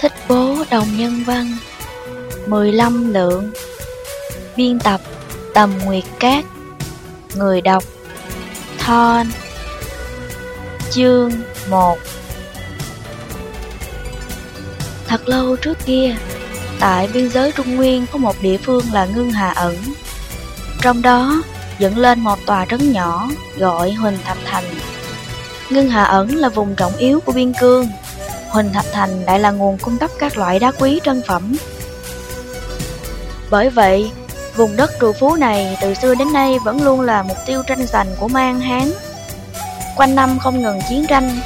Thích bố đồng nhân văn 15 lượng Biên tập Tầm Nguyệt Cát Người đọc Thon Chương 1 Thật lâu trước kia, tại biên giới Trung Nguyên có một địa phương là Ngưng Hà Ẩn. Trong đó dựng lên một tòa trấn nhỏ gọi Huỳnh Thạch Thành. Ngưng Hà Ẩn là vùng trọng yếu của biên cương. Huỳnh Thạch Thành lại là nguồn cung cấp các loại đá quý trân phẩm. Bởi vậy, vùng đất trù phú này từ xưa đến nay vẫn luôn là mục tiêu tranh giành của mang Hán. Quanh năm không ngừng chiến tranh,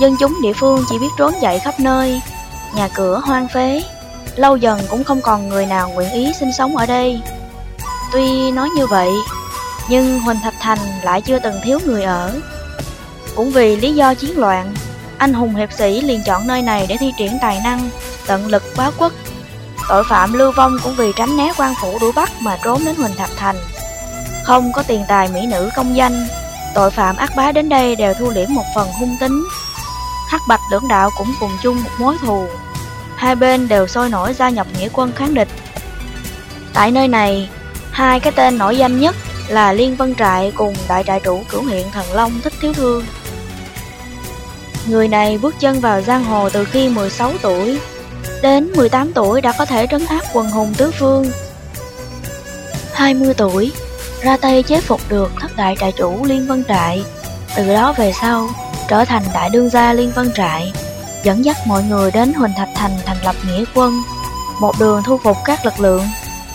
dân chúng địa phương chỉ biết trốn chạy khắp nơi, nhà cửa hoang phế, lâu dần cũng không còn người nào nguyện ý sinh sống ở đây. Tuy nói như vậy, nhưng Huỳnh Thạch Thành lại chưa từng thiếu người ở. Cũng vì lý do chiến loạn, anh hùng hiệp sĩ liền chọn nơi này để thi triển tài năng, tận lực báo quốc. Tội phạm lưu vong cũng vì tránh né quan phủ đuổi bắt mà trốn đến Huỳnh Thạch Thành. Không có tiền tài mỹ nữ công danh, tội phạm ác bá đến đây đều thu liễm một phần hung tính. Hắc Bạch lưỡng đạo cũng cùng chung một mối thù. Hai bên đều sôi nổi gia nhập nghĩa quân kháng địch. Tại nơi này, hai cái tên nổi danh nhất là Liên Vân Trại cùng đại trại chủ cửu hiện Thần Long Thích Thiếu Thương. Người này bước chân vào giang hồ từ khi 16 tuổi, đến 18 tuổi đã có thể trấn áp quần hùng tứ phương. 20 tuổi, ra tay chế phục được thất đại trại chủ Liên Vân Trại, từ đó về sau trở thành đại đương gia Liên Vân Trại, dẫn dắt mọi người đến Huỳnh Thạch Thành thành lập nghĩa quân, một đường thu phục các lực lượng,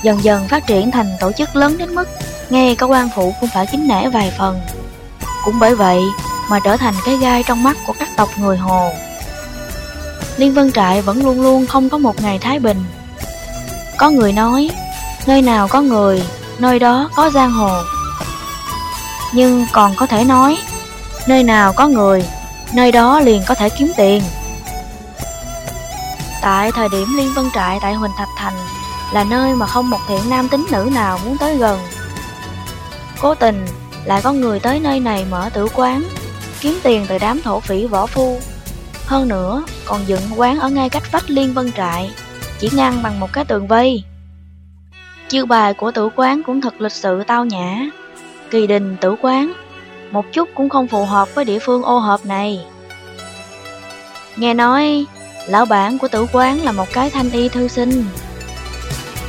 dần dần phát triển thành tổ chức lớn đến mức ngay cả quan phụ cũng phải kính nể vài phần. Cũng bởi vậy mà trở thành cái gai trong mắt của các tộc người Hồ. Liên Vân Trại vẫn luôn luôn không có một ngày thái bình. Có người nói, nơi nào có người, nơi đó có giang hồ. Nhưng còn có thể nói, nơi nào có người, nơi đó liền có thể kiếm tiền. Tại thời điểm Liên Vân Trại tại Huỳnh Thạch Thành là nơi mà không một thiện nam tính nữ nào muốn tới gần. Cố tình lại có người tới nơi này mở tử quán, kiếm tiền từ đám thổ phỉ võ phu. Hơn nữa, còn dựng quán ở ngay cách vách Liên Vân Trại, chỉ ngăn bằng một cái tường vây. Chiêu bài của tử quán cũng thật lịch sự tao nhã. Kỳ đình tử quán, một chút cũng không phù hợp với địa phương ô hợp này. Nghe nói, lão bản của tử quán là một cái thanh y thư sinh.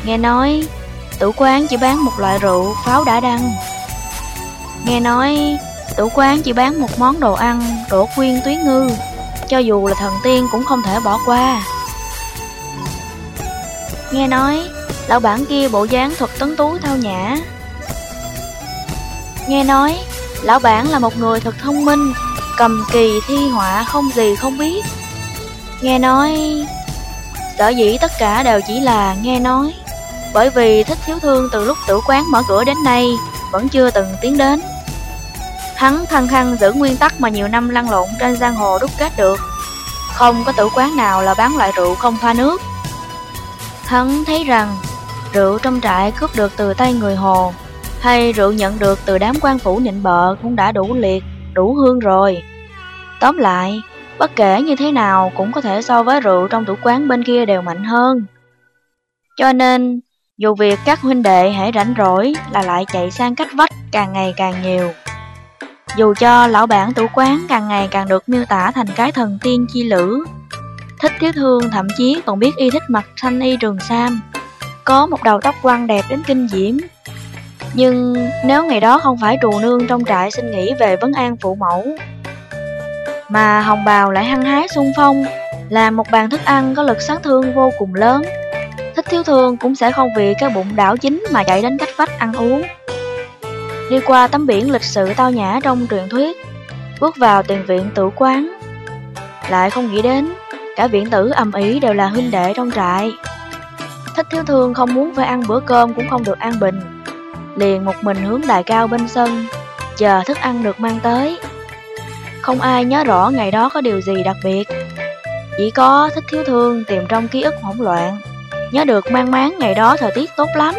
Nghe nói, tử quán chỉ bán một loại rượu pháo đã đăng. Nghe nói, tử quán chỉ bán một món đồ ăn đổ quyên túy ngư, cho dù là thần tiên cũng không thể bỏ qua. Nghe nói, lão bản kia bộ dáng thuật tấn tú thao nhã. Nghe nói, lão bản là một người thật thông minh, cầm kỳ thi họa không gì không biết. Nghe nói... Sở dĩ tất cả đều chỉ là nghe nói Bởi vì thích thiếu thương từ lúc tử quán mở cửa đến nay Vẫn chưa từng tiến đến Hắn khăng khăng giữ nguyên tắc mà nhiều năm lăn lộn trên giang hồ đúc kết được. Không có tử quán nào là bán loại rượu không pha nước. Hắn thấy rằng rượu trong trại cướp được từ tay người hồ Hay rượu nhận được từ đám quan phủ nịnh bợ cũng đã đủ liệt, đủ hương rồi. Tóm lại, bất kể như thế nào cũng có thể so với rượu trong tủ quán bên kia đều mạnh hơn. Cho nên, dù việc các huynh đệ hãy rảnh rỗi là lại chạy sang cách vách càng ngày càng nhiều dù cho lão bản tủ quán càng ngày càng được miêu tả thành cái thần tiên chi lữ, Thích thiếu thương thậm chí còn biết y thích mặt thanh y trường sam. Có một đầu tóc quăn đẹp đến kinh diễm. Nhưng nếu ngày đó không phải trù nương trong trại xin nghỉ về vấn an phụ mẫu, Mà hồng bào lại hăng hái xung phong Làm một bàn thức ăn có lực sát thương vô cùng lớn, Thích thiếu thương cũng sẽ không vì cái bụng đảo chính mà chạy đến cách vách ăn uống đi qua tấm biển lịch sử tao nhã trong truyền thuyết, bước vào tiền viện tử quán. Lại không nghĩ đến, cả viện tử ầm ý đều là huynh đệ trong trại. Thích thiếu thương không muốn phải ăn bữa cơm cũng không được an bình, liền một mình hướng đại cao bên sân, chờ thức ăn được mang tới. Không ai nhớ rõ ngày đó có điều gì đặc biệt, chỉ có thích thiếu thương tìm trong ký ức hỗn loạn, nhớ được mang máng ngày đó thời tiết tốt lắm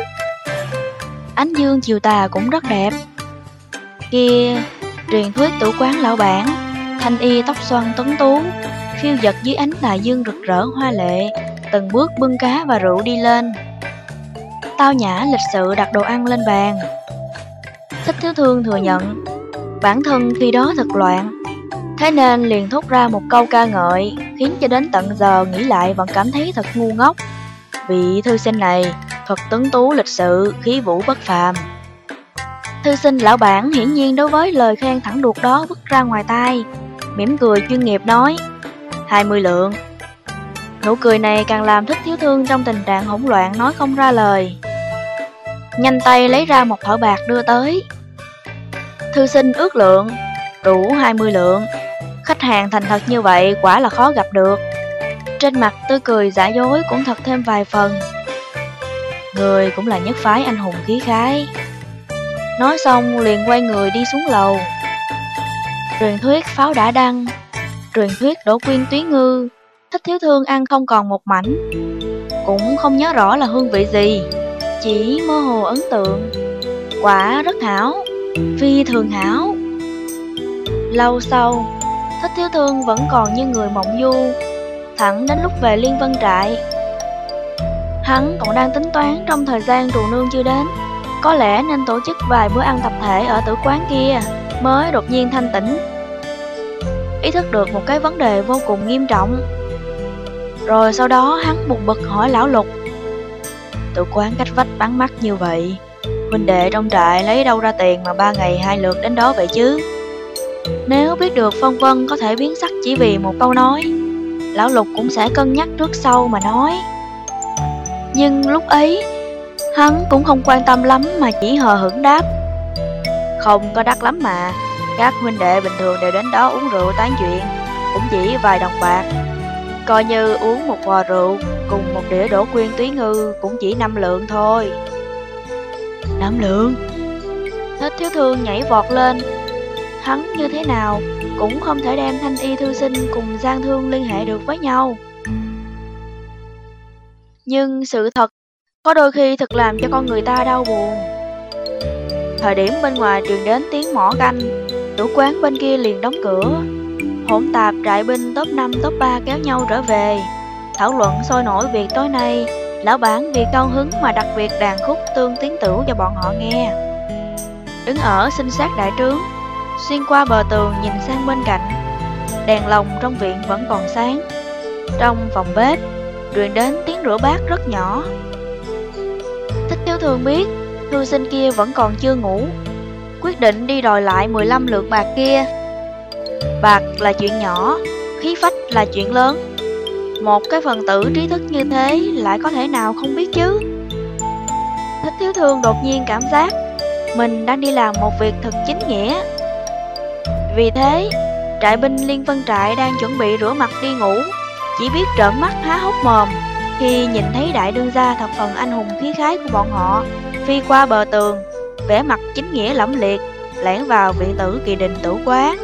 ánh dương chiều tà cũng rất đẹp. Kia, truyền thuyết tử quán lão bản, thanh y tóc xoăn tuấn tú, phiêu dật dưới ánh tà dương rực rỡ hoa lệ, từng bước bưng cá và rượu đi lên. Tao nhã lịch sự đặt đồ ăn lên bàn. Thích thiếu thương thừa nhận, bản thân khi đó thật loạn, thế nên liền thốt ra một câu ca ngợi, khiến cho đến tận giờ nghĩ lại vẫn cảm thấy thật ngu ngốc. Vị thư sinh này thật tuấn tú lịch sự, khí vũ bất phàm. Thư sinh lão bản hiển nhiên đối với lời khen thẳng đuột đó vứt ra ngoài tai, mỉm cười chuyên nghiệp nói, 20 lượng. Nụ cười này càng làm thích thiếu thương trong tình trạng hỗn loạn nói không ra lời. Nhanh tay lấy ra một thỏi bạc đưa tới. Thư sinh ước lượng, đủ 20 lượng. Khách hàng thành thật như vậy quả là khó gặp được. Trên mặt tươi cười giả dối cũng thật thêm vài phần. Người cũng là nhất phái anh hùng khí khái. Nói xong liền quay người đi xuống lầu. Truyền thuyết pháo đã đăng, truyền thuyết đổ quyên túy ngư, thích thiếu thương ăn không còn một mảnh. Cũng không nhớ rõ là hương vị gì, chỉ mơ hồ ấn tượng. Quả rất hảo, phi thường hảo. Lâu sau, thích thiếu thương vẫn còn như người mộng du, thẳng đến lúc về Liên Vân Trại. Hắn còn đang tính toán trong thời gian trù nương chưa đến, có lẽ nên tổ chức vài bữa ăn tập thể ở tử quán kia, mới đột nhiên thanh tỉnh. Ý thức được một cái vấn đề vô cùng nghiêm trọng. Rồi sau đó hắn buồn bực hỏi lão lục. Tử quán cách vách bắn mắt như vậy, huynh đệ trong trại lấy đâu ra tiền mà ba ngày hai lượt đến đó vậy chứ? Nếu biết được phong vân có thể biến sắc chỉ vì một câu nói, lão lục cũng sẽ cân nhắc trước sau mà nói. Nhưng lúc ấy, hắn cũng không quan tâm lắm mà chỉ hờ hững đáp. Không có đắt lắm mà, các huynh đệ bình thường đều đến đó uống rượu tán chuyện, cũng chỉ vài đồng bạc. Coi như uống một vò rượu cùng một đĩa đổ quyên túy ngư cũng chỉ năm lượng thôi. Năm lượng? Thích thiếu thương nhảy vọt lên. Hắn như thế nào cũng không thể đem thanh y thư sinh cùng gian thương liên hệ được với nhau. Nhưng sự thật có đôi khi thật làm cho con người ta đau buồn. Thời điểm bên ngoài truyền đến tiếng mỏ canh, Chủ quán bên kia liền đóng cửa. Hỗn tạp trại binh top 5 top 3 kéo nhau trở về. Thảo luận sôi nổi việc tối nay Lão bản vì cao hứng mà đặc biệt đàn khúc tương tiến tửu cho bọn họ nghe. Đứng ở sinh sát đại trướng Xuyên qua bờ tường nhìn sang bên cạnh Đèn lồng trong viện vẫn còn sáng. Trong phòng bếp Truyền đến tiếng rửa bát rất nhỏ Thích thiếu thường biết Thư sinh kia vẫn còn chưa ngủ quyết định đi đòi lại 15 lượng bạc kia. Bạc là chuyện nhỏ, khí phách là chuyện lớn. Một cái phần tử trí thức như thế lại có thể nào không biết chứ? Thích thiếu thương đột nhiên cảm giác mình đang đi làm một việc thật chính nghĩa. Vì thế, trại binh Liên Vân Trại đang chuẩn bị rửa mặt đi ngủ, chỉ biết trợn mắt há hốc mồm khi nhìn thấy đại đương gia thập phần anh hùng khí khái của bọn họ phi qua bờ tường vẻ mặt chính nghĩa lẫm liệt, lẻn vào viện tử kỳ đình tử quán.